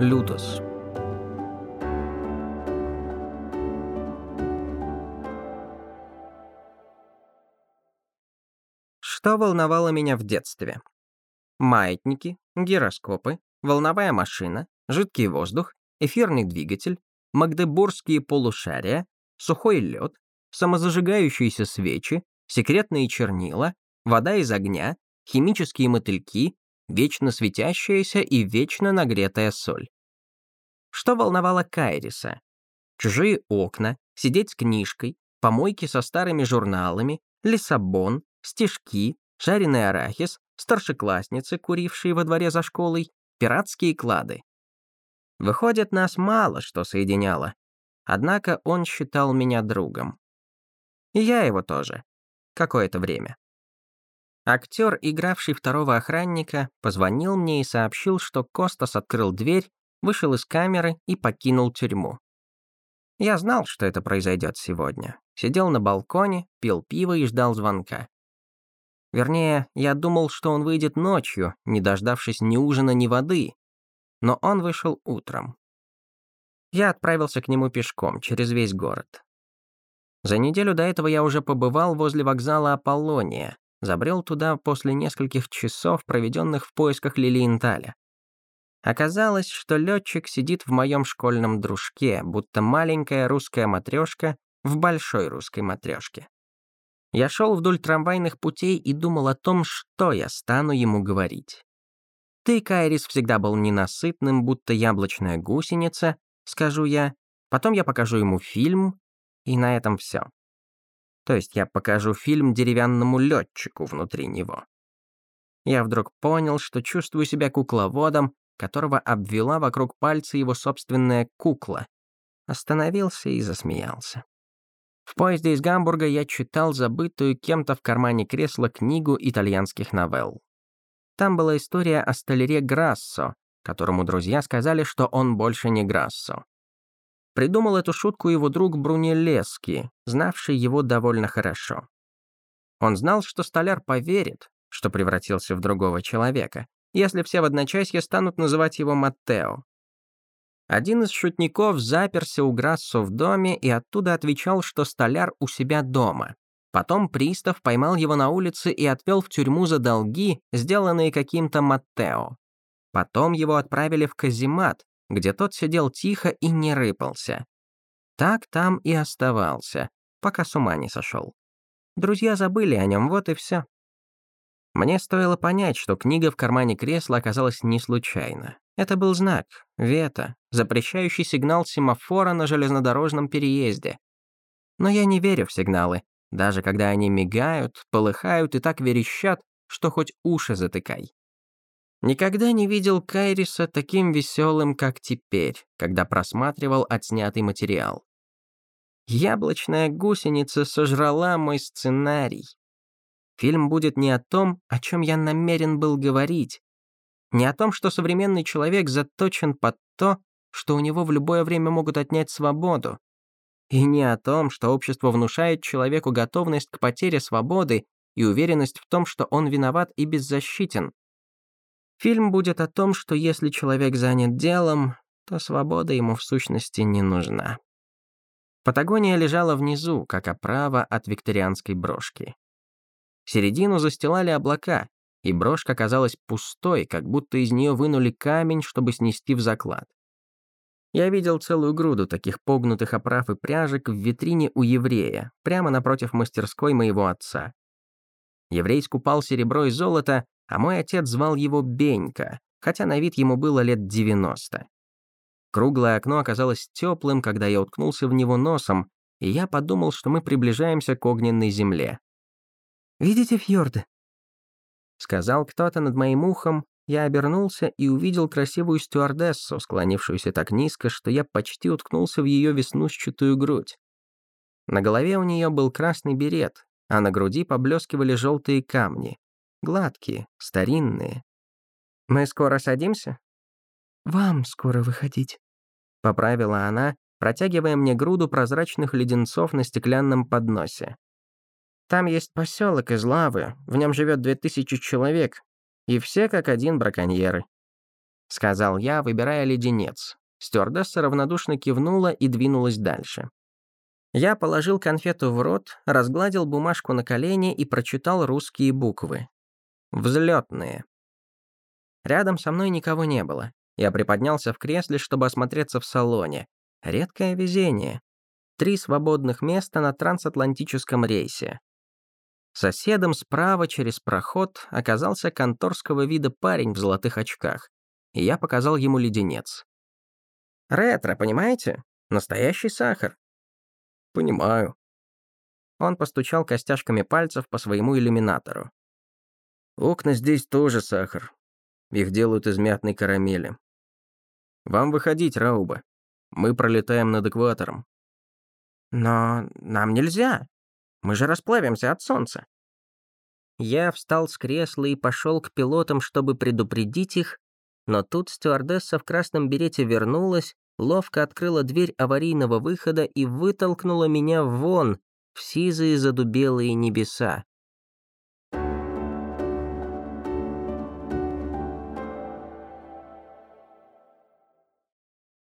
Лютос. Что волновало меня в детстве? Маятники, гироскопы, волновая машина, жидкий воздух, эфирный двигатель, магдебургские полушария, сухой лед, самозажигающиеся свечи, секретные чернила, вода из огня, химические мотыльки, вечно светящаяся и вечно нагретая соль. Что волновало Кайриса? Чужие окна, сидеть с книжкой, помойки со старыми журналами, Лиссабон, стишки, жареный арахис, старшеклассницы, курившие во дворе за школой, пиратские клады. Выходит, нас мало что соединяло. Однако он считал меня другом. И я его тоже. Какое-то время. Актер, игравший второго охранника, позвонил мне и сообщил, что Костас открыл дверь, вышел из камеры и покинул тюрьму. Я знал, что это произойдет сегодня. Сидел на балконе, пил пиво и ждал звонка. Вернее, я думал, что он выйдет ночью, не дождавшись ни ужина, ни воды. Но он вышел утром. Я отправился к нему пешком, через весь город. За неделю до этого я уже побывал возле вокзала Аполлония, забрел туда после нескольких часов, проведенных в поисках Лилиенталя. Оказалось, что летчик сидит в моем школьном дружке, будто маленькая русская матрешка в большой русской матрешке. Я шел вдоль трамвайных путей и думал о том, что я стану ему говорить. Ты, Кайрис, всегда был ненасытным, будто яблочная гусеница, скажу я. Потом я покажу ему фильм, и на этом все. То есть я покажу фильм деревянному летчику внутри него. Я вдруг понял, что чувствую себя кукловодом, которого обвела вокруг пальца его собственная кукла. Остановился и засмеялся. В поезде из Гамбурга я читал забытую кем-то в кармане кресла книгу итальянских новелл. Там была история о столяре Грассо, которому друзья сказали, что он больше не Грассо. Придумал эту шутку его друг Брунеллески, знавший его довольно хорошо. Он знал, что столяр поверит, что превратился в другого человека, если все в одночасье станут называть его Маттео. Один из шутников заперся у Грассо в доме и оттуда отвечал, что столяр у себя дома. Потом пристав поймал его на улице и отвел в тюрьму за долги, сделанные каким-то Маттео. Потом его отправили в каземат, где тот сидел тихо и не рыпался. Так там и оставался, пока с ума не сошел. Друзья забыли о нем, вот и все. Мне стоило понять, что книга в кармане кресла оказалась не случайно. Это был знак, вето, запрещающий сигнал семафора на железнодорожном переезде. Но я не верю в сигналы, даже когда они мигают, полыхают и так верещат, что хоть уши затыкай. Никогда не видел Кайриса таким веселым, как теперь, когда просматривал отснятый материал. Яблочная гусеница сожрала мой сценарий. Фильм будет не о том, о чем я намерен был говорить, не о том, что современный человек заточен под то, что у него в любое время могут отнять свободу. И не о том, что общество внушает человеку готовность к потере свободы и уверенность в том, что он виноват и беззащитен. Фильм будет о том, что если человек занят делом, то свобода ему в сущности не нужна. Патагония лежала внизу, как оправа от викторианской брошки. Середину застилали облака, и брошка казалась пустой, как будто из нее вынули камень, чтобы снести в заклад. Я видел целую груду таких погнутых оправ и пряжек в витрине у еврея, прямо напротив мастерской моего отца. Еврей скупал серебро и золото, а мой отец звал его Бенька, хотя на вид ему было лет 90. Круглое окно оказалось теплым, когда я уткнулся в него носом, и я подумал, что мы приближаемся к огненной земле. «Видите фьорды?» Сказал кто-то над моим ухом, я обернулся и увидел красивую стюардессу, склонившуюся так низко, что я почти уткнулся в ее веснушчатую грудь. На голове у нее был красный берет, а на груди поблескивали желтые камни. Гладкие, старинные. «Мы скоро садимся?» «Вам скоро выходить», — поправила она, протягивая мне груду прозрачных леденцов на стеклянном подносе. Там есть поселок из лавы, в нем живет две тысячи человек, и все как один браконьеры. сказал я, выбирая леденец. Стюардесса равнодушно кивнула и двинулась дальше. Я положил конфету в рот, разгладил бумажку на колени и прочитал русские буквы. Взлетные. Рядом со мной никого не было. Я приподнялся в кресле, чтобы осмотреться в салоне. Редкое везение. Три свободных места на трансатлантическом рейсе. Соседом справа через проход оказался конторского вида парень в золотых очках, и я показал ему леденец. «Ретро, понимаете? Настоящий сахар». «Понимаю». Он постучал костяшками пальцев по своему иллюминатору. «Окна здесь тоже сахар. Их делают из мятной карамели. Вам выходить, Рауба. Мы пролетаем над экватором». «Но нам нельзя. Мы же расплавимся от солнца». Я встал с кресла и пошел к пилотам, чтобы предупредить их, но тут стюардесса в красном берете вернулась, ловко открыла дверь аварийного выхода и вытолкнула меня вон, в сизые задубелые небеса.